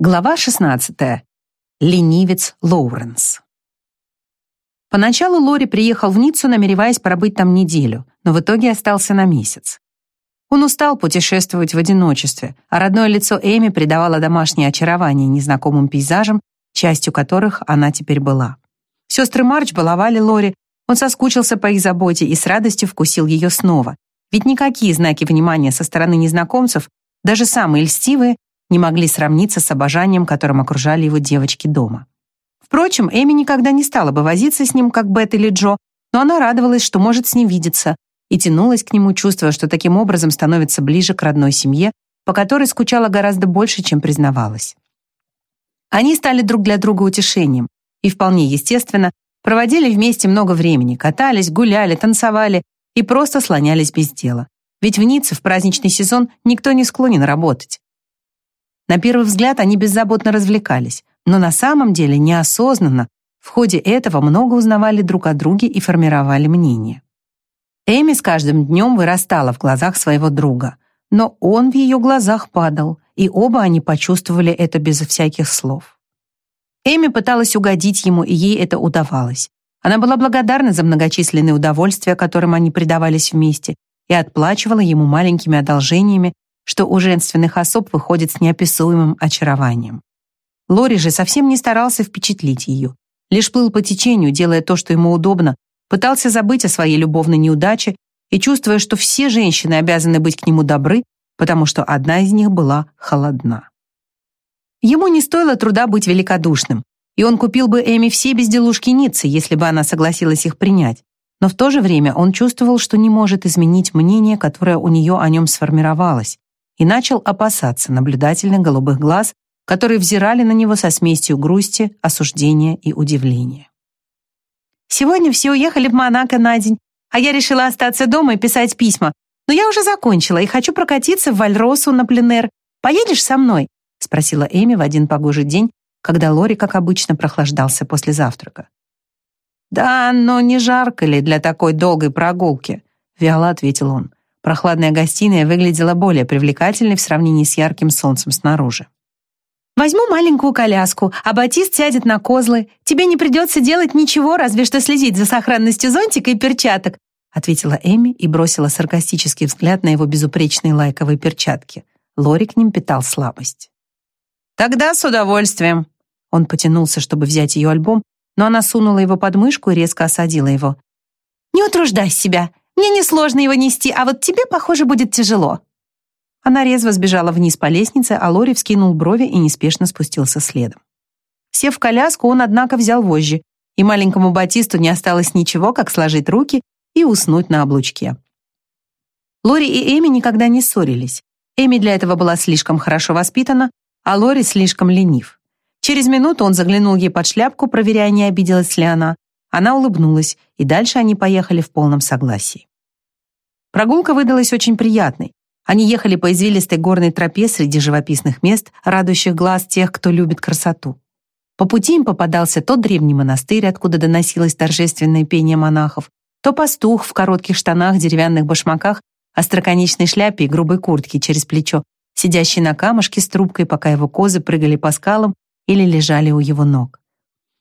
Глава 16. Ленивец Лоуренс. Поначалу Лори приехал в Ниццу, намереваясь пробыть там неделю, но в итоге остался на месяц. Он устал путешествовать в одиночестве, а родное лицо Эми придавало домашнее очарование незнакомым пейзажам, частью которых она теперь была. Сестры Марч баловали Лори, он соскучился по их заботе и с радостью вкусил ее снова, ведь никакие знаки внимания со стороны незнакомцев, даже самые льстивые, не могли сравниться с обожанием, которым окружали его девочки дома. Впрочем, Эми никогда не стала бы возиться с ним, как Бет или Джо, но она радовалась, что может с ним видеться, и тянулась к нему, чувствуя, что таким образом становится ближе к родной семье, по которой скучала гораздо больше, чем признавалась. Они стали друг для друга утешением, и вполне естественно, проводили вместе много времени, катались, гуляли, танцевали и просто слонялись без дела. Ведь в Ницце в праздничный сезон никто не склонен работать. На первый взгляд они беззаботно развлекались, но на самом деле неосознанно в ходе этого много узнавали друг о друге и формировали мнение. Эми с каждым днем вырастала в глазах своего друга, но он в ее глазах падал, и оба они почувствовали это без всяких слов. Эми пыталась угодить ему, и ей это удавалось. Она была благодарна за многочисленные удовольствия, которым они предавались вместе, и отплачивала ему маленькими одолжениями, что у женственных особ выходит с неописуемым очарованием. Лори же совсем не старался впечатлить ее, лишь плыл по течению, делая то, что ему удобно, пытался забыть о своей любовной неудаче и чувствуя, что все женщины обязаны быть к нему добры, потому что одна из них была холодна. Ему не стоило труда быть великодушным, и он купил бы Эми все безделушки Ниццы, если бы она согласилась их принять. Но в то же время он чувствовал, что не может изменить мнение, которое у нее о нем сформировалось, и начал опасаться наблюдательных голубых глаз, которые взирали на него со смесью грусти, осуждения и удивления. «Сегодня все уехали в Монако на день, а я решила остаться дома и писать письма. Но я уже закончила и хочу прокатиться в Вальросу на пленэр. Поедешь со мной?» — спросила Эми в один погожий день, когда Лори, как обычно, прохлаждался после завтрака. «Да, но не жарко ли для такой долгой прогулки?» — вяло ответил он. Прохладная гостиная выглядела более привлекательной в сравнении с ярким солнцем снаружи. «Возьму маленькую коляску, а Батист сядет на козлы. Тебе не придется делать ничего, разве что следить за сохранностью зонтика и перчаток», ответила Эми и бросила саркастический взгляд на его безупречные лайковые перчатки. Лори к ним питал слабость. «Тогда с удовольствием». Он потянулся, чтобы взять ее альбом, но она сунула его под мышку и резко осадила его. «Не утруждай себя. Мне несложно его нести, а вот тебе, похоже, будет тяжело». Она резво сбежала вниз по лестнице, а Лори вскинул брови и неспешно спустился следом. Сев в коляску, он, однако, взял вожжи, и маленькому Батисту не осталось ничего, как сложить руки и уснуть на облучке. Лори и Эми никогда не ссорились. Эми для этого была слишком хорошо воспитана, а Лори слишком ленив. Через минуту он заглянул ей под шляпку, проверяя, не обиделась ли она. Она улыбнулась, и дальше они поехали в полном согласии. Прогулка выдалась очень приятной. Они ехали по извилистой горной тропе среди живописных мест, радующих глаз тех, кто любит красоту. По пути им попадался то древний монастырь, откуда доносилось торжественное пение монахов, то пастух в коротких штанах, деревянных башмаках, остроконечной шляпе и грубой куртке через плечо, сидящий на камушке с трубкой, пока его козы прыгали по скалам или лежали у его ног.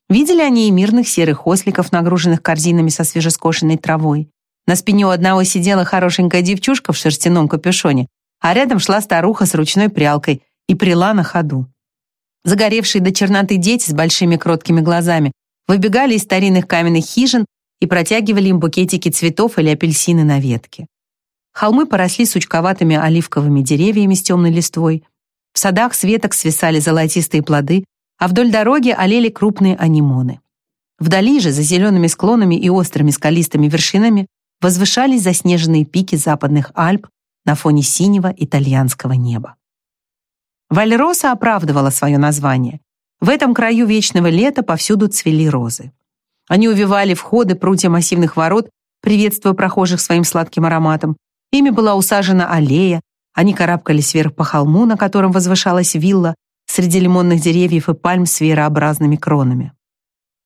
Видели они и мирных серых осликов, нагруженных корзинами со свежескошенной травой. На спине у одного сидела хорошенькая девчушка в шерстяном капюшоне, а рядом шла старуха с ручной прялкой и прила на ходу. Загоревшие до черноты дети с большими кроткими глазами выбегали из старинных каменных хижин и протягивали им букетики цветов или апельсины на ветке. Холмы поросли сучковатыми оливковыми деревьями с темной листвой. В садах с веток свисали золотистые плоды, а вдоль дороги олели крупные анимоны. Вдали же, за зелеными склонами и острыми скалистыми вершинами, возвышались заснеженные пики западных Альп на фоне синего итальянского неба. Вальроса оправдывала свое название. В этом краю вечного лета повсюду цвели розы. Они увивали входы прутья массивных ворот, приветствуя прохожих своим сладким ароматом. Ими была усажена аллея, они карабкались вверх по холму, на котором возвышалась вилла, среди лимонных деревьев и пальм с веерообразными кронами.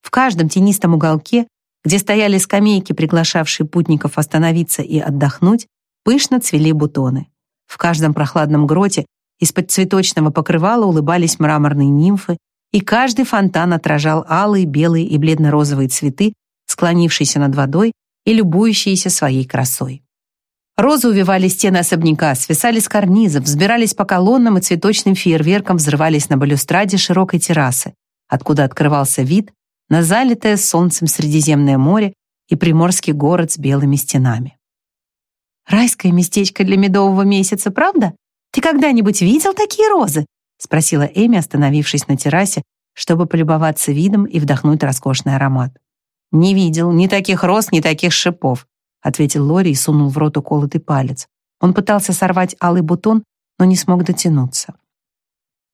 В каждом тенистом уголке, где стояли скамейки, приглашавшие путников остановиться и отдохнуть, пышно цвели бутоны. В каждом прохладном гроте Из-под цветочного покрывала улыбались мраморные нимфы, и каждый фонтан отражал алые, белые и бледно-розовые цветы, склонившиеся над водой и любующиеся своей красой. Розы увивали стены особняка, свисали с карнизов, взбирались по колоннам и цветочным фейерверком взрывались на балюстраде широкой террасы, откуда открывался вид на залитое солнцем Средиземное море и приморский город с белыми стенами. «Райское местечко для медового месяца, правда? Ты когда-нибудь видел такие розы?» спросила Эми, остановившись на террасе, чтобы полюбоваться видом и вдохнуть роскошный аромат. «Не видел ни таких роз, ни таких шипов», ответил Лори и сунул в рот уколотый палец. Он пытался сорвать алый бутон, но не смог дотянуться.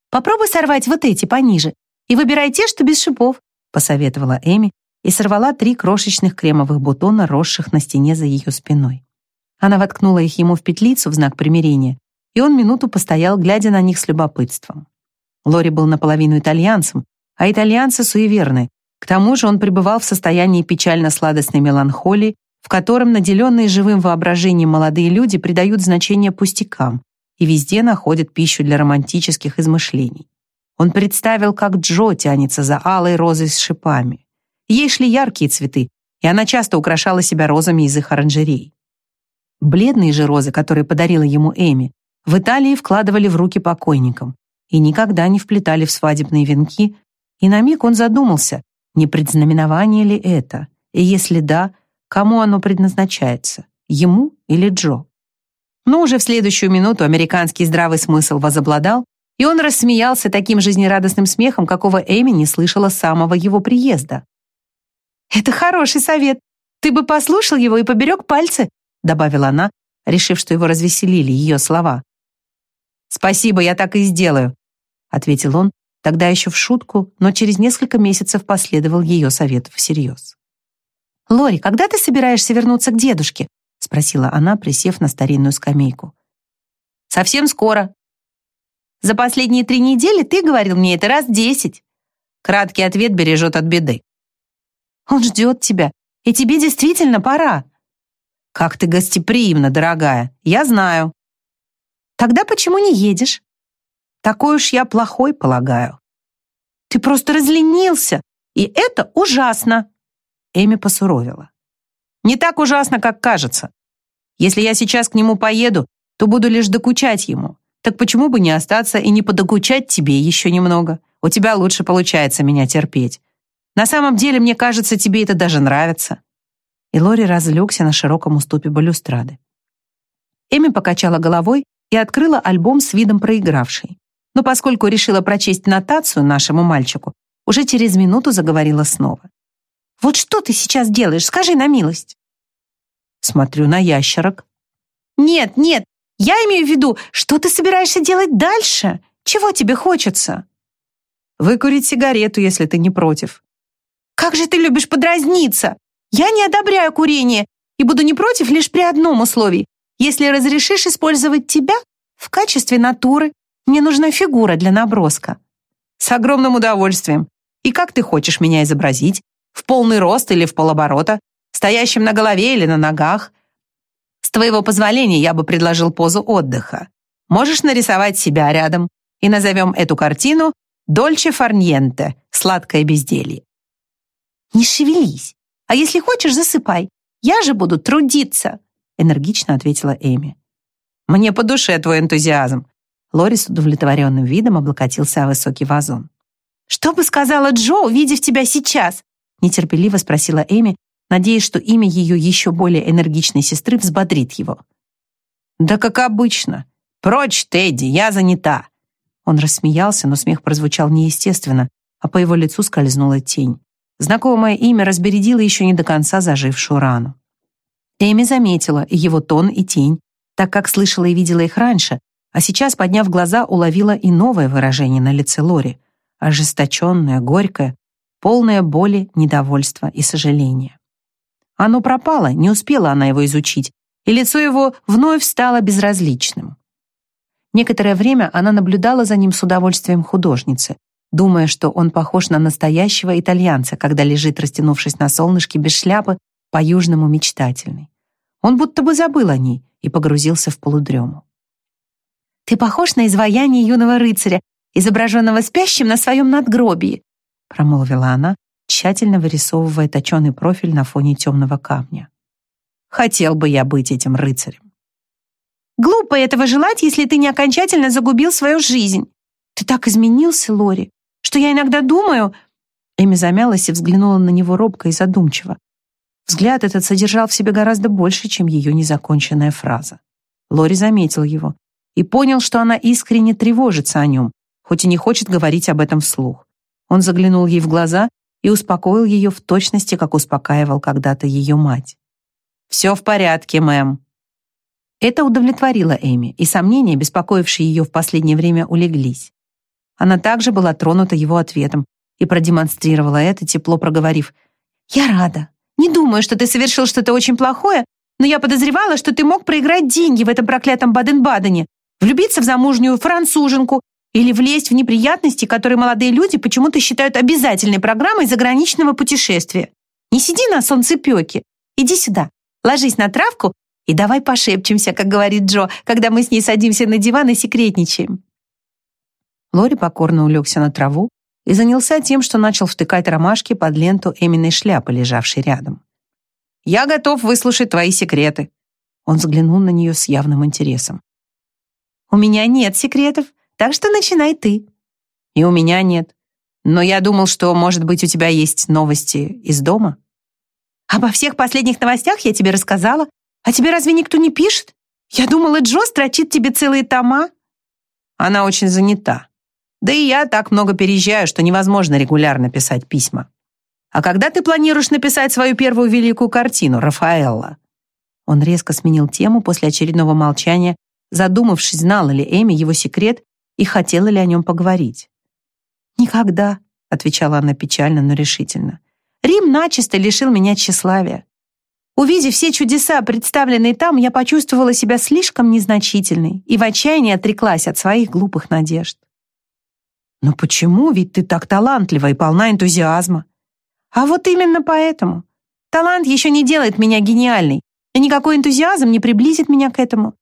«Попробуй сорвать вот эти пониже и выбирай те, что без шипов», посоветовала Эми и сорвала три крошечных кремовых бутона, росших на стене за ее спиной. Она воткнула их ему в петлицу в знак примирения, и он минуту постоял, глядя на них с любопытством. Лори был наполовину итальянцем, а итальянцы суеверны. К тому же он пребывал в состоянии печально-сладостной меланхолии, в котором наделенные живым воображением молодые люди придают значение пустякам и везде находят пищу для романтических измышлений. Он представил, как Джо тянется за алой розой с шипами. Ей шли яркие цветы, и она часто украшала себя розами из их оранжерей. Бледные же розы, которые подарила ему Эми, в Италии вкладывали в руки покойникам и никогда не вплетали в свадебные венки, и на миг он задумался, не предзнаменование ли это, и если да, кому оно предназначается, ему или Джо. Но уже в следующую минуту американский здравый смысл возобладал, и он рассмеялся таким жизнерадостным смехом, какого Эми не слышала с самого его приезда. «Это хороший совет. Ты бы послушал его и поберег пальцы», добавила она, решив, что его развеселили ее слова. «Спасибо, я так и сделаю», ответил он, тогда еще в шутку, но через несколько месяцев последовал ее совету всерьез. «Лори, когда ты собираешься вернуться к дедушке?» спросила она, присев на старинную скамейку. «Совсем скоро». «За последние три недели ты говорил мне это раз десять». Краткий ответ бережет от беды. «Он ждет тебя, и тебе действительно пора», «Как ты гостеприимна, дорогая! Я знаю!» «Тогда почему не едешь?» «Такой уж я плохой, полагаю». «Ты просто разленился, и это ужасно!» Эми посуровила. «Не так ужасно, как кажется. Если я сейчас к нему поеду, то буду лишь докучать ему. Так почему бы не остаться и не подокучать тебе еще немного? У тебя лучше получается меня терпеть. На самом деле, мне кажется, тебе это даже нравится и Лори разлегся на широком уступе балюстрады. Эми покачала головой и открыла альбом с видом проигравшей. Но поскольку решила прочесть нотацию нашему мальчику, уже через минуту заговорила снова. «Вот что ты сейчас делаешь? Скажи на милость». «Смотрю на ящерок». «Нет, нет, я имею в виду, что ты собираешься делать дальше? Чего тебе хочется?» «Выкурить сигарету, если ты не против». «Как же ты любишь подразниться! Я не одобряю курение и буду не против лишь при одном условии. Если разрешишь использовать тебя в качестве натуры, мне нужна фигура для наброска. С огромным удовольствием. И как ты хочешь меня изобразить? В полный рост или в полоборота? Стоящим на голове или на ногах? С твоего позволения я бы предложил позу отдыха. Можешь нарисовать себя рядом и назовем эту картину «Дольче фарньенте» — «Сладкое безделье». Не шевелись. А если хочешь, засыпай. Я же буду трудиться», — энергично ответила Эми. «Мне по душе твой энтузиазм». Лори с удовлетворенным видом облокотился о высокий вазон. «Что бы сказала Джо, увидев тебя сейчас?» — нетерпеливо спросила Эми, надеясь, что имя ее еще более энергичной сестры взбодрит его. «Да как обычно. Прочь, Тедди, я занята». Он рассмеялся, но смех прозвучал неестественно, а по его лицу скользнула тень. Знакомое имя разбередило еще не до конца зажившую рану. Эми заметила его тон и тень, так как слышала и видела их раньше, а сейчас, подняв глаза, уловила и новое выражение на лице Лори, ожесточенное, горькое, полное боли, недовольства и сожаления. Оно пропало, не успела она его изучить, и лицо его вновь стало безразличным. Некоторое время она наблюдала за ним с удовольствием художницы, думая, что он похож на настоящего итальянца, когда лежит, растянувшись на солнышке без шляпы, по-южному мечтательный. Он будто бы забыл о ней и погрузился в полудрему. «Ты похож на изваяние юного рыцаря, изображенного спящим на своем надгробии», промолвила она, тщательно вырисовывая точеный профиль на фоне темного камня. «Хотел бы я быть этим рыцарем». «Глупо этого желать, если ты не окончательно загубил свою жизнь. Ты так изменился, Лори, что я иногда думаю...» Эми замялась и взглянула на него робко и задумчиво. Взгляд этот содержал в себе гораздо больше, чем ее незаконченная фраза. Лори заметил его и понял, что она искренне тревожится о нем, хоть и не хочет говорить об этом вслух. Он заглянул ей в глаза и успокоил ее в точности, как успокаивал когда-то ее мать. «Все в порядке, мэм». Это удовлетворило Эми, и сомнения, беспокоившие ее в последнее время, улеглись. Она также была тронута его ответом и продемонстрировала это, тепло проговорив. «Я рада. Не думаю, что ты совершил что-то очень плохое, но я подозревала, что ты мог проиграть деньги в этом проклятом Баден-Бадене, влюбиться в замужнюю француженку или влезть в неприятности, которые молодые люди почему-то считают обязательной программой заграничного путешествия. Не сиди на солнцепеке. Иди сюда, ложись на травку и давай пошепчемся, как говорит Джо, когда мы с ней садимся на диван и секретничаем. Лори покорно улегся на траву и занялся тем, что начал втыкать ромашки под ленту Эминой шляпы, лежавшей рядом. «Я готов выслушать твои секреты». Он взглянул на нее с явным интересом. «У меня нет секретов, так что начинай ты». «И у меня нет. Но я думал, что, может быть, у тебя есть новости из дома?» «Обо всех последних новостях я тебе рассказала. А тебе разве никто не пишет? Я думала, Джо строчит тебе целые тома». «Она очень занята. Да и я так много переезжаю, что невозможно регулярно писать письма. А когда ты планируешь написать свою первую великую картину, Рафаэлла?» Он резко сменил тему после очередного молчания, задумавшись, знала ли Эми его секрет и хотела ли о нем поговорить. «Никогда», — отвечала она печально, но решительно. «Рим начисто лишил меня тщеславия. Увидев все чудеса, представленные там, я почувствовала себя слишком незначительной и в отчаянии отреклась от своих глупых надежд. «Но почему? Ведь ты так талантлива и полна энтузиазма». «А вот именно поэтому. Талант еще не делает меня гениальной, и никакой энтузиазм не приблизит меня к этому.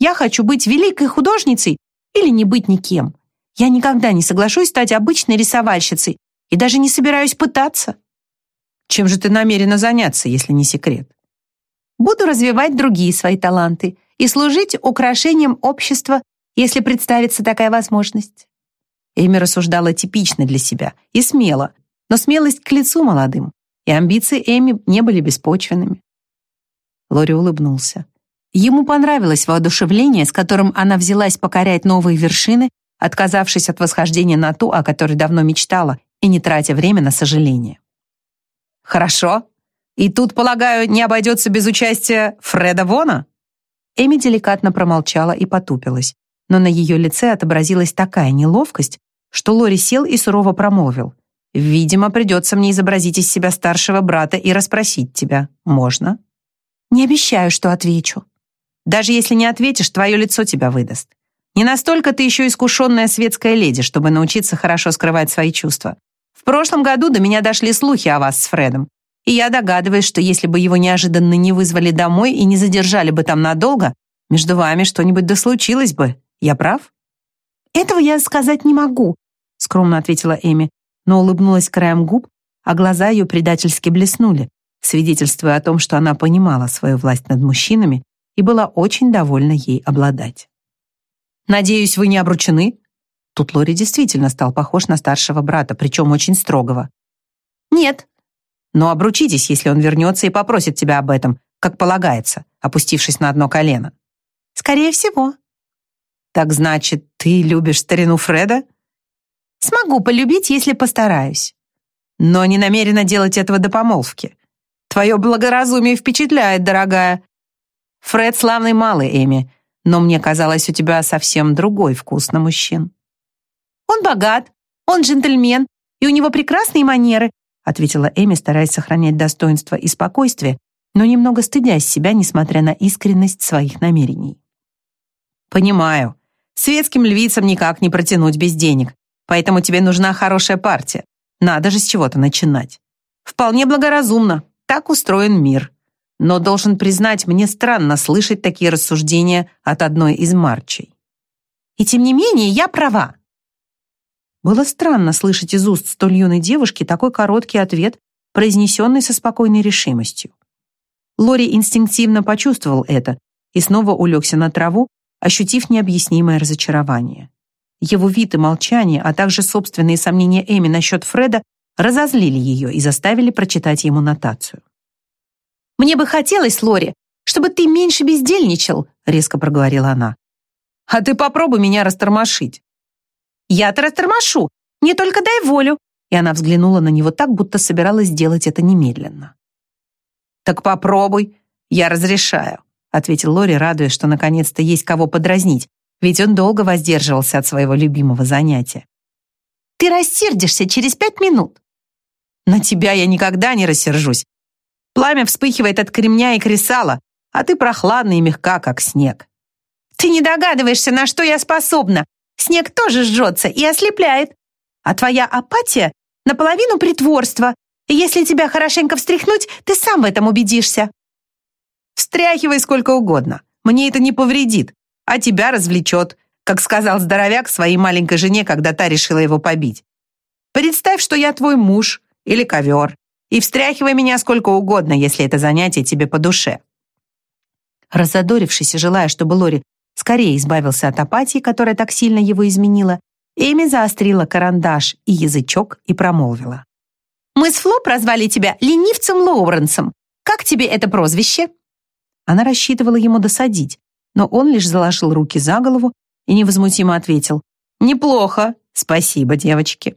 Я хочу быть великой художницей или не быть никем. Я никогда не соглашусь стать обычной рисовальщицей и даже не собираюсь пытаться». «Чем же ты намерена заняться, если не секрет?» «Буду развивать другие свои таланты и служить украшением общества, если представится такая возможность». Эми рассуждала типично для себя и смело, но смелость к лицу молодым, и амбиции Эми не были беспочвенными. Лори улыбнулся. Ему понравилось воодушевление, с которым она взялась покорять новые вершины, отказавшись от восхождения на ту, о которой давно мечтала, и не тратя время на сожаление. «Хорошо. И тут, полагаю, не обойдется без участия Фреда Вона?» Эми деликатно промолчала и потупилась, но на ее лице отобразилась такая неловкость, что Лори сел и сурово промолвил. «Видимо, придется мне изобразить из себя старшего брата и расспросить тебя. Можно?» «Не обещаю, что отвечу». «Даже если не ответишь, твое лицо тебя выдаст. Не настолько ты еще искушенная светская леди, чтобы научиться хорошо скрывать свои чувства. В прошлом году до меня дошли слухи о вас с Фредом, и я догадываюсь, что если бы его неожиданно не вызвали домой и не задержали бы там надолго, между вами что-нибудь да случилось бы. Я прав?» «Этого я сказать не могу скромно ответила Эми, но улыбнулась краем губ, а глаза ее предательски блеснули, свидетельствуя о том, что она понимала свою власть над мужчинами и была очень довольна ей обладать. «Надеюсь, вы не обручены?» Тут Лори действительно стал похож на старшего брата, причем очень строгого. «Нет». «Но обручитесь, если он вернется и попросит тебя об этом, как полагается, опустившись на одно колено». «Скорее всего». «Так значит, ты любишь старину Фреда?» Смогу полюбить, если постараюсь. Но не намерена делать этого до помолвки. Твое благоразумие впечатляет, дорогая. Фред славный малый, Эми, но мне казалось, у тебя совсем другой вкус на мужчин. Он богат, он джентльмен, и у него прекрасные манеры, ответила Эми, стараясь сохранять достоинство и спокойствие, но немного стыдясь себя, несмотря на искренность своих намерений. Понимаю. Светским львицам никак не протянуть без денег. Поэтому тебе нужна хорошая партия. Надо же с чего-то начинать. Вполне благоразумно. Так устроен мир. Но должен признать, мне странно слышать такие рассуждения от одной из марчей. И тем не менее, я права. Было странно слышать из уст столь юной девушки такой короткий ответ, произнесенный со спокойной решимостью. Лори инстинктивно почувствовал это и снова улегся на траву, ощутив необъяснимое разочарование. Его вид и молчание, а также собственные сомнения Эми насчет Фреда разозлили ее и заставили прочитать ему нотацию. «Мне бы хотелось, Лори, чтобы ты меньше бездельничал», резко проговорила она. «А ты попробуй меня растормошить». «Я-то растормошу, мне только дай волю». И она взглянула на него так, будто собиралась сделать это немедленно. «Так попробуй, я разрешаю», ответил Лори, радуясь, что наконец-то есть кого подразнить, ведь он долго воздерживался от своего любимого занятия. «Ты рассердишься через пять минут». «На тебя я никогда не рассержусь. Пламя вспыхивает от кремня и кресала, а ты прохладна и мягка, как снег». «Ты не догадываешься, на что я способна. Снег тоже жжется и ослепляет. А твоя апатия — наполовину притворство. И если тебя хорошенько встряхнуть, ты сам в этом убедишься». «Встряхивай сколько угодно. Мне это не повредит а тебя развлечет, как сказал здоровяк своей маленькой жене, когда та решила его побить. Представь, что я твой муж или ковер, и встряхивай меня сколько угодно, если это занятие тебе по душе». Разодорившись и желая, чтобы Лори скорее избавился от апатии, которая так сильно его изменила, Эми заострила карандаш и язычок и промолвила. «Мы с Фло прозвали тебя ленивцем Лоуренсом. Как тебе это прозвище?» Она рассчитывала ему досадить, но он лишь заложил руки за голову и невозмутимо ответил «Неплохо, спасибо, девочки».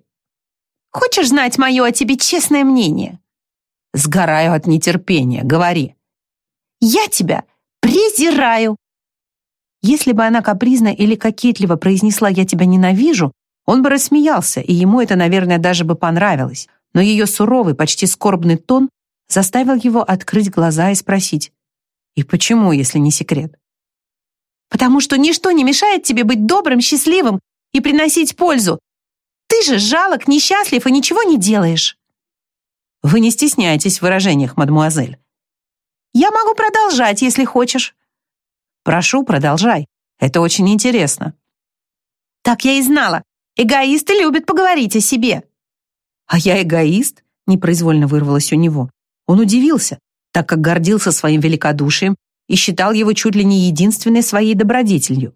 «Хочешь знать мое о тебе честное мнение?» «Сгораю от нетерпения, говори». «Я тебя презираю». Если бы она капризно или кокетливо произнесла «я тебя ненавижу», он бы рассмеялся, и ему это, наверное, даже бы понравилось. Но ее суровый, почти скорбный тон заставил его открыть глаза и спросить «И почему, если не секрет?» потому что ничто не мешает тебе быть добрым, счастливым и приносить пользу. Ты же жалок, несчастлив и ничего не делаешь. Вы не стесняйтесь в выражениях, мадмуазель. Я могу продолжать, если хочешь. Прошу, продолжай. Это очень интересно. Так я и знала. Эгоисты любят поговорить о себе. А я эгоист? Непроизвольно вырвалось у него. Он удивился, так как гордился своим великодушием и считал его чуть ли не единственной своей добродетелью.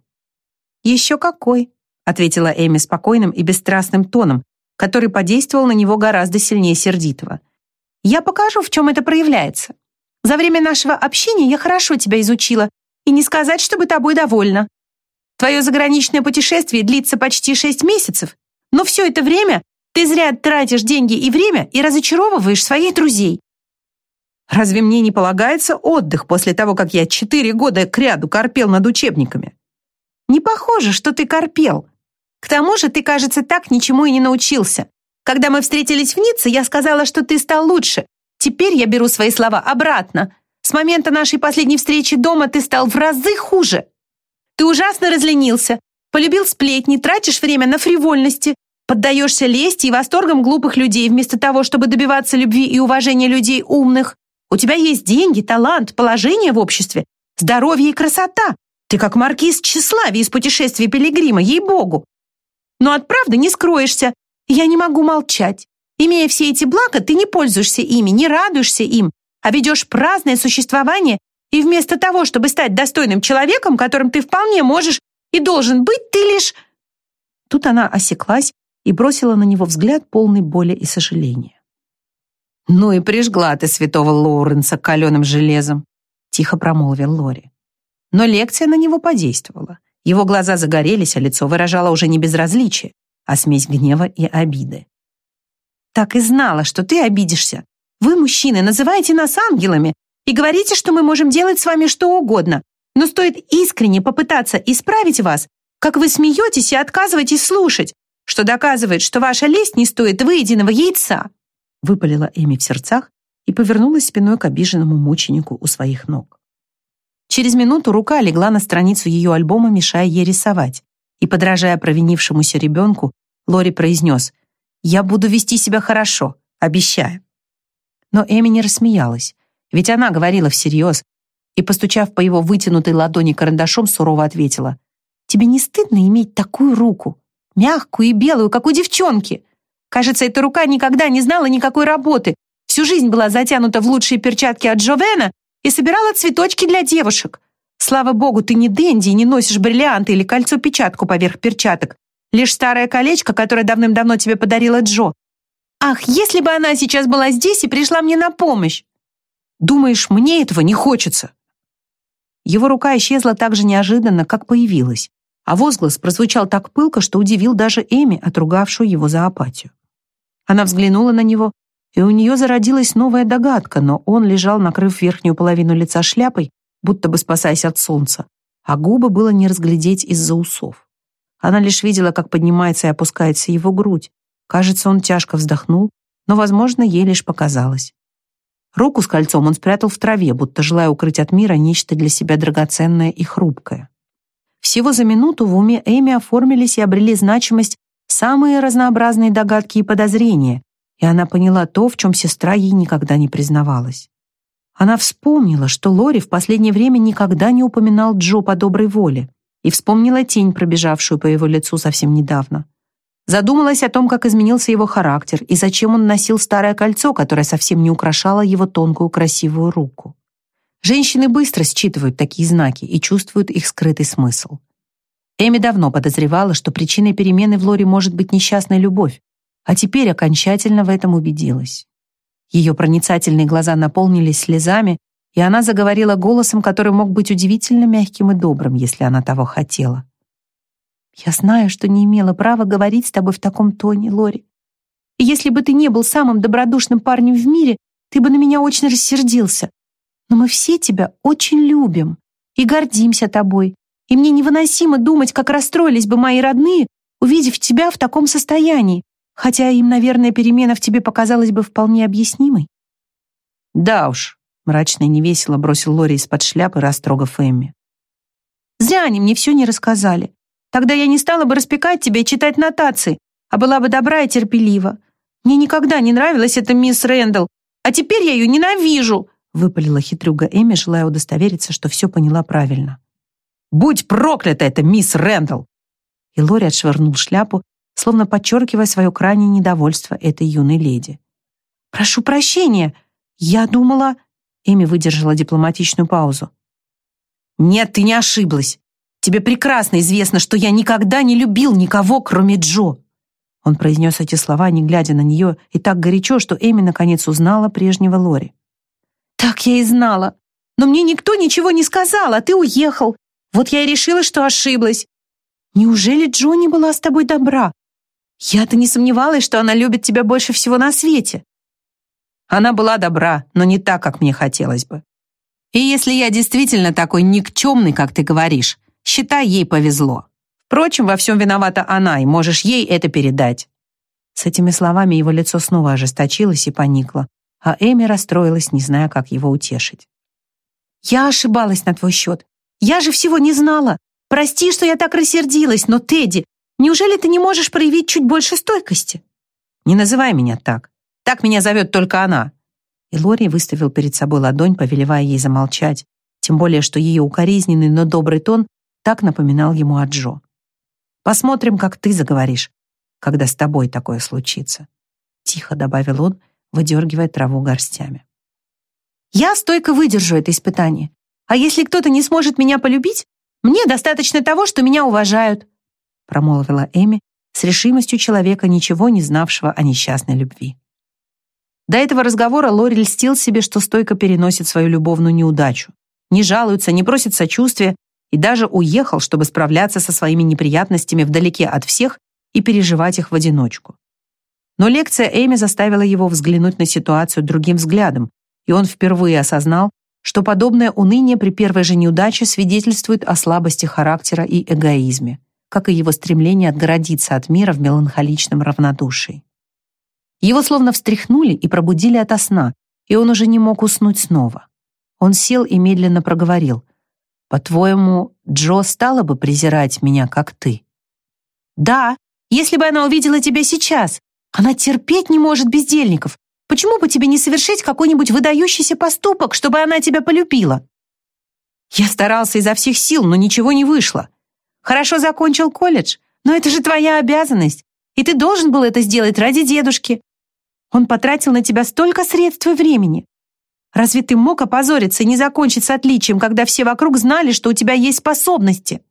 «Еще какой», — ответила Эми спокойным и бесстрастным тоном, который подействовал на него гораздо сильнее сердитого. «Я покажу, в чем это проявляется. За время нашего общения я хорошо тебя изучила, и не сказать, чтобы тобой довольна. Твое заграничное путешествие длится почти шесть месяцев, но все это время ты зря тратишь деньги и время и разочаровываешь своих друзей. Разве мне не полагается отдых после того, как я четыре года кряду корпел над учебниками? Не похоже, что ты корпел. К тому же ты, кажется, так ничему и не научился. Когда мы встретились в Ницце, я сказала, что ты стал лучше. Теперь я беру свои слова обратно. С момента нашей последней встречи дома ты стал в разы хуже. Ты ужасно разленился, полюбил сплетни, тратишь время на фривольности, поддаешься лести и восторгам глупых людей вместо того, чтобы добиваться любви и уважения людей умных. У тебя есть деньги, талант, положение в обществе, здоровье и красота. Ты как маркиз тщеславия из путешествия Пилигрима, ей-богу. Но от правды не скроешься. Я не могу молчать. Имея все эти блага, ты не пользуешься ими, не радуешься им, а ведешь праздное существование, и вместо того, чтобы стать достойным человеком, которым ты вполне можешь и должен быть, ты лишь...» Тут она осеклась и бросила на него взгляд полный боли и сожаления. «Ну и прижгла ты святого Лоуренса каленым железом», тихо промолвил Лори. Но лекция на него подействовала. Его глаза загорелись, а лицо выражало уже не безразличие, а смесь гнева и обиды. «Так и знала, что ты обидишься. Вы, мужчины, называете нас ангелами и говорите, что мы можем делать с вами что угодно, но стоит искренне попытаться исправить вас, как вы смеетесь и отказываетесь слушать, что доказывает, что ваша лесть не стоит выеденного яйца выпалила Эми в сердцах и повернулась спиной к обиженному мученику у своих ног. Через минуту рука легла на страницу ее альбома, мешая ей рисовать, и, подражая провинившемуся ребенку, Лори произнес «Я буду вести себя хорошо, обещаю». Но Эми не рассмеялась, ведь она говорила всерьез, и, постучав по его вытянутой ладони карандашом, сурово ответила Тебе не стыдно иметь такую руку? Мягкую и белую, как у девчонки. Кажется, эта рука никогда не знала никакой работы. Всю жизнь была затянута в лучшие перчатки от Джовена и собирала цветочки для девушек. Слава богу, ты не Дэнди и не носишь бриллианты или кольцо-печатку поверх перчаток. Лишь старое колечко, которое давным-давно тебе подарила Джо. Ах, если бы она сейчас была здесь и пришла мне на помощь! Думаешь, мне этого не хочется?» Его рука исчезла так же неожиданно, как появилась, а возглас прозвучал так пылко, что удивил даже Эми, отругавшую его за апатию. Она взглянула на него, и у нее зародилась новая догадка, но он лежал, накрыв верхнюю половину лица шляпой, будто бы спасаясь от солнца, а губы было не разглядеть из-за усов. Она лишь видела, как поднимается и опускается его грудь. Кажется, он тяжко вздохнул, но, возможно, ей лишь показалось. Руку с кольцом он спрятал в траве, будто желая укрыть от мира нечто для себя драгоценное и хрупкое. Всего за минуту в уме Эми оформились и обрели значимость самые разнообразные догадки и подозрения, и она поняла то, в чем сестра ей никогда не признавалась. Она вспомнила, что Лори в последнее время никогда не упоминал Джо по доброй воле, и вспомнила тень, пробежавшую по его лицу совсем недавно. Задумалась о том, как изменился его характер и зачем он носил старое кольцо, которое совсем не украшало его тонкую красивую руку. Женщины быстро считывают такие знаки и чувствуют их скрытый смысл. Эми давно подозревала, что причиной перемены в Лоре может быть несчастная любовь, а теперь окончательно в этом убедилась. Ее проницательные глаза наполнились слезами, и она заговорила голосом, который мог быть удивительно мягким и добрым, если она того хотела. «Я знаю, что не имела права говорить с тобой в таком тоне, Лори. И если бы ты не был самым добродушным парнем в мире, ты бы на меня очень рассердился. Но мы все тебя очень любим и гордимся тобой, и мне невыносимо думать, как расстроились бы мои родные, увидев тебя в таком состоянии, хотя им, наверное, перемена в тебе показалась бы вполне объяснимой. Да уж, мрачно и невесело бросил Лори из-под шляпы, растрогав Эмми. Зря они мне все не рассказали. Тогда я не стала бы распекать тебя и читать нотации, а была бы добра и терпелива. Мне никогда не нравилась эта мисс Рэндалл, а теперь я ее ненавижу!» выпалила хитрюга Эми, желая удостовериться, что все поняла правильно. «Будь проклята эта мисс Рэндалл!» И Лори отшвырнул шляпу, словно подчеркивая свое крайнее недовольство этой юной леди. «Прошу прощения, я думала...» Эми выдержала дипломатичную паузу. «Нет, ты не ошиблась. Тебе прекрасно известно, что я никогда не любил никого, кроме Джо». Он произнес эти слова, не глядя на нее, и так горячо, что Эми наконец узнала прежнего Лори. «Так я и знала. Но мне никто ничего не сказал, а ты уехал. Вот я и решила, что ошиблась. Неужели Джо не была с тобой добра? Я-то не сомневалась, что она любит тебя больше всего на свете. Она была добра, но не так, как мне хотелось бы. И если я действительно такой никчемный, как ты говоришь, считай, ей повезло. Впрочем, во всем виновата она, и можешь ей это передать». С этими словами его лицо снова ожесточилось и поникло, а Эми расстроилась, не зная, как его утешить. «Я ошибалась на твой счет. Я же всего не знала. Прости, что я так рассердилась, но, Тедди, Неужели ты не можешь проявить чуть больше стойкости?» «Не называй меня так. Так меня зовет только она». И Лори выставил перед собой ладонь, повелевая ей замолчать, тем более что ее укоризненный, но добрый тон так напоминал ему о Джо. «Посмотрим, как ты заговоришь, когда с тобой такое случится», тихо добавил он, выдергивая траву горстями. «Я стойко выдержу это испытание. А если кто-то не сможет меня полюбить, мне достаточно того, что меня уважают промолвила Эми с решимостью человека, ничего не знавшего о несчастной любви. До этого разговора Лори льстил себе, что стойко переносит свою любовную неудачу, не жалуется, не просит сочувствия и даже уехал, чтобы справляться со своими неприятностями вдалеке от всех и переживать их в одиночку. Но лекция Эми заставила его взглянуть на ситуацию другим взглядом, и он впервые осознал, что подобное уныние при первой же неудаче свидетельствует о слабости характера и эгоизме как и его стремление отгородиться от мира в меланхоличном равнодушии. Его словно встряхнули и пробудили ото сна, и он уже не мог уснуть снова. Он сел и медленно проговорил. «По-твоему, Джо стала бы презирать меня, как ты?» «Да, если бы она увидела тебя сейчас. Она терпеть не может бездельников. Почему бы тебе не совершить какой-нибудь выдающийся поступок, чтобы она тебя полюбила?» «Я старался изо всех сил, но ничего не вышло. Хорошо закончил колледж, но это же твоя обязанность, и ты должен был это сделать ради дедушки. Он потратил на тебя столько средств и времени. Разве ты мог опозориться и не закончить с отличием, когда все вокруг знали, что у тебя есть способности?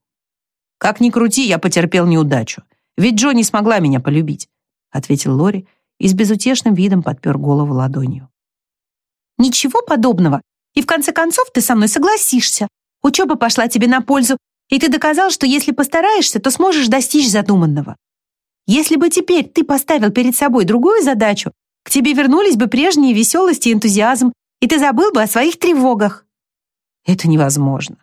Как ни крути, я потерпел неудачу. Ведь Джо смогла меня полюбить, ответил Лори и с безутешным видом подпер голову ладонью. Ничего подобного. И в конце концов ты со мной согласишься. Учеба пошла тебе на пользу, и ты доказал, что если постараешься, то сможешь достичь задуманного. Если бы теперь ты поставил перед собой другую задачу, к тебе вернулись бы прежние веселость и энтузиазм, и ты забыл бы о своих тревогах. Это невозможно.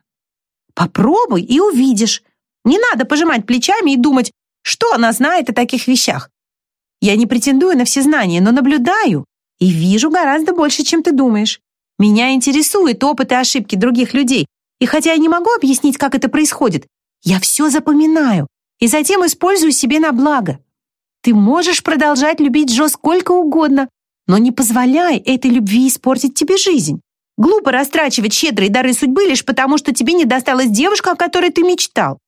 Попробуй и увидишь. Не надо пожимать плечами и думать, что она знает о таких вещах. Я не претендую на все знания, но наблюдаю и вижу гораздо больше, чем ты думаешь. Меня интересует опыт и ошибки других людей, и хотя я не могу объяснить, как это происходит, я все запоминаю и затем использую себе на благо. Ты можешь продолжать любить Джо сколько угодно, но не позволяй этой любви испортить тебе жизнь. Глупо растрачивать щедрые дары судьбы лишь потому, что тебе не досталась девушка, о которой ты мечтал.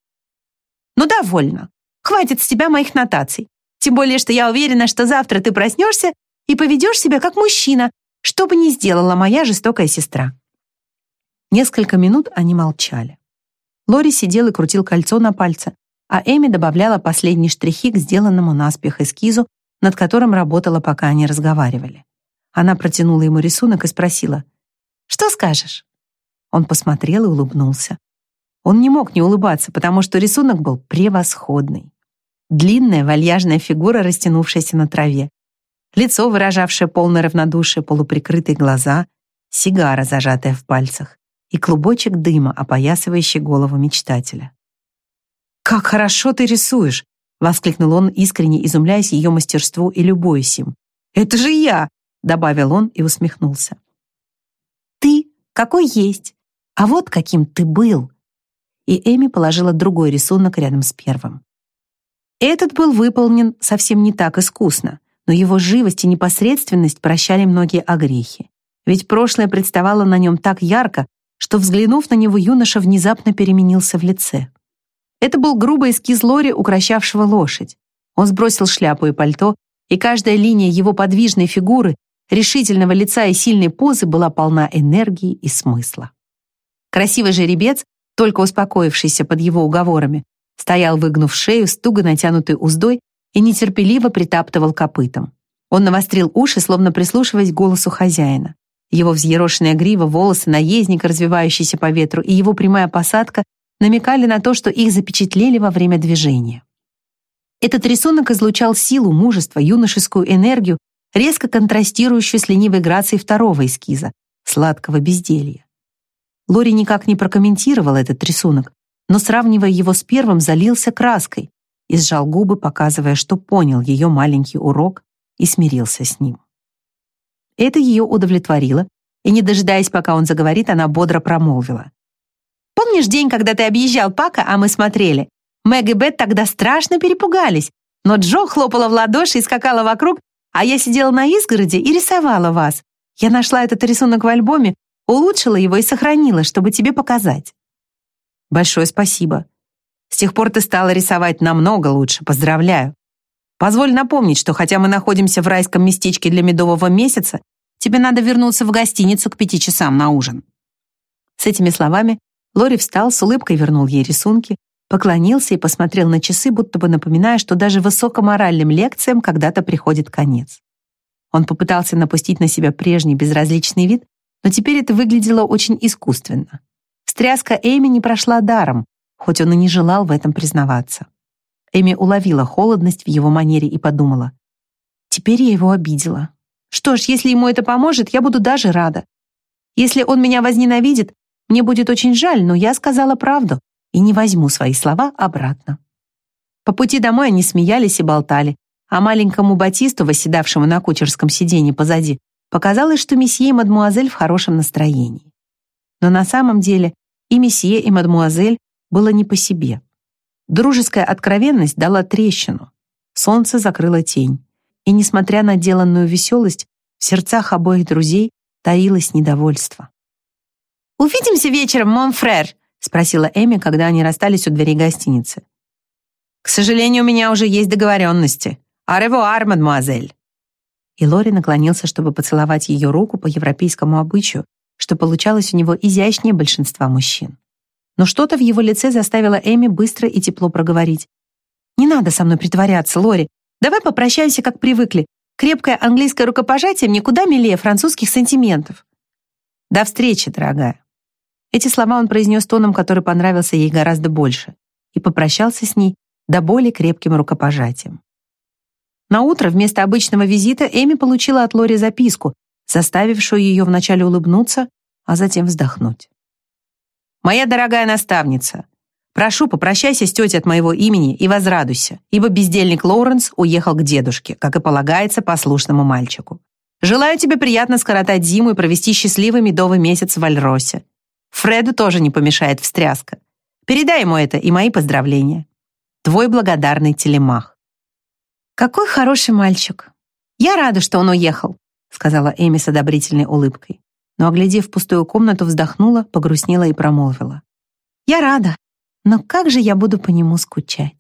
Ну, довольно. Хватит с тебя моих нотаций. Тем более, что я уверена, что завтра ты проснешься и поведешь себя как мужчина, что бы ни сделала моя жестокая сестра. Несколько минут они молчали. Лори сидел и крутил кольцо на пальце, а Эми добавляла последние штрихи к сделанному наспех эскизу, над которым работала, пока они разговаривали. Она протянула ему рисунок и спросила, «Что скажешь?» Он посмотрел и улыбнулся. Он не мог не улыбаться, потому что рисунок был превосходный. Длинная вальяжная фигура, растянувшаяся на траве. Лицо, выражавшее полное равнодушие, полуприкрытые глаза, сигара, зажатая в пальцах, и клубочек дыма, опоясывающий голову мечтателя. «Как хорошо ты рисуешь!» — воскликнул он, искренне изумляясь ее мастерству и любуясь им. «Это же я!» — добавил он и усмехнулся. «Ты какой есть, а вот каким ты был!» И Эми положила другой рисунок рядом с первым. Этот был выполнен совсем не так искусно, но его живость и непосредственность прощали многие огрехи. Ведь прошлое представало на нем так ярко, что, взглянув на него, юноша внезапно переменился в лице. Это был грубый эскиз Лори, укращавшего лошадь. Он сбросил шляпу и пальто, и каждая линия его подвижной фигуры, решительного лица и сильной позы была полна энергии и смысла. Красивый жеребец, только успокоившийся под его уговорами, стоял, выгнув шею с туго натянутой уздой и нетерпеливо притаптывал копытом. Он навострил уши, словно прислушиваясь к голосу хозяина. Его взъерошенная грива, волосы наездника, развивающиеся по ветру, и его прямая посадка намекали на то, что их запечатлели во время движения. Этот рисунок излучал силу, мужество, юношескую энергию, резко контрастирующую с ленивой грацией второго эскиза — сладкого безделья. Лори никак не прокомментировал этот рисунок, но, сравнивая его с первым, залился краской и сжал губы, показывая, что понял ее маленький урок и смирился с ним. Это ее удовлетворило, и, не дожидаясь, пока он заговорит, она бодро промолвила. Помнишь день, когда ты объезжал Пака, а мы смотрели? Мэг и Бет тогда страшно перепугались, но Джо хлопала в ладоши и скакала вокруг, а я сидела на изгороди и рисовала вас. Я нашла этот рисунок в альбоме, улучшила его и сохранила, чтобы тебе показать. Большое спасибо. С тех пор ты стала рисовать намного лучше, поздравляю. Позволь напомнить, что хотя мы находимся в райском местечке для медового месяца, тебе надо вернуться в гостиницу к пяти часам на ужин. С этими словами Лори встал, с улыбкой вернул ей рисунки, поклонился и посмотрел на часы, будто бы напоминая, что даже высокоморальным лекциям когда-то приходит конец. Он попытался напустить на себя прежний безразличный вид, но теперь это выглядело очень искусственно. Встряска Эми не прошла даром, хоть он и не желал в этом признаваться. Эми уловила холодность в его манере и подумала. «Теперь я его обидела. Что ж, если ему это поможет, я буду даже рада. Если он меня возненавидит, мне будет очень жаль, но я сказала правду и не возьму свои слова обратно. По пути домой они смеялись и болтали, а маленькому Батисту, восседавшему на кучерском сиденье позади, показалось, что месье и мадмуазель в хорошем настроении. Но на самом деле и месье, и мадмуазель было не по себе. Дружеская откровенность дала трещину. Солнце закрыло тень. И, несмотря на деланную веселость, в сердцах обоих друзей таилось недовольство. «Увидимся вечером, Монфрер!» — спросила Эми, когда они расстались у двери гостиницы. «К сожалению, у меня уже есть договоренности. Аревуар, мадемуазель!» И Лори наклонился, чтобы поцеловать ее руку по европейскому обычаю, что получалось у него изящнее большинства мужчин. Но что-то в его лице заставило Эми быстро и тепло проговорить. «Не надо со мной притворяться, Лори. Давай попрощаемся, как привыкли. Крепкое английское рукопожатие мне куда милее французских сантиментов». «До встречи, дорогая». Эти слова он произнес тоном, который понравился ей гораздо больше, и попрощался с ней до более крепким рукопожатием. На утро вместо обычного визита Эми получила от Лори записку, заставившую ее вначале улыбнуться, а затем вздохнуть. «Моя дорогая наставница, прошу, попрощайся с тетей от моего имени и возрадуйся, ибо бездельник Лоуренс уехал к дедушке, как и полагается послушному мальчику. Желаю тебе приятно скоротать зиму и провести счастливый медовый месяц в Альросе. Фреду тоже не помешает встряска. Передай ему это и мои поздравления. Твой благодарный телемах. Какой хороший мальчик. Я рада, что он уехал, сказала Эми с одобрительной улыбкой. Но, оглядев пустую комнату, вздохнула, погрустнела и промолвила. Я рада, но как же я буду по нему скучать?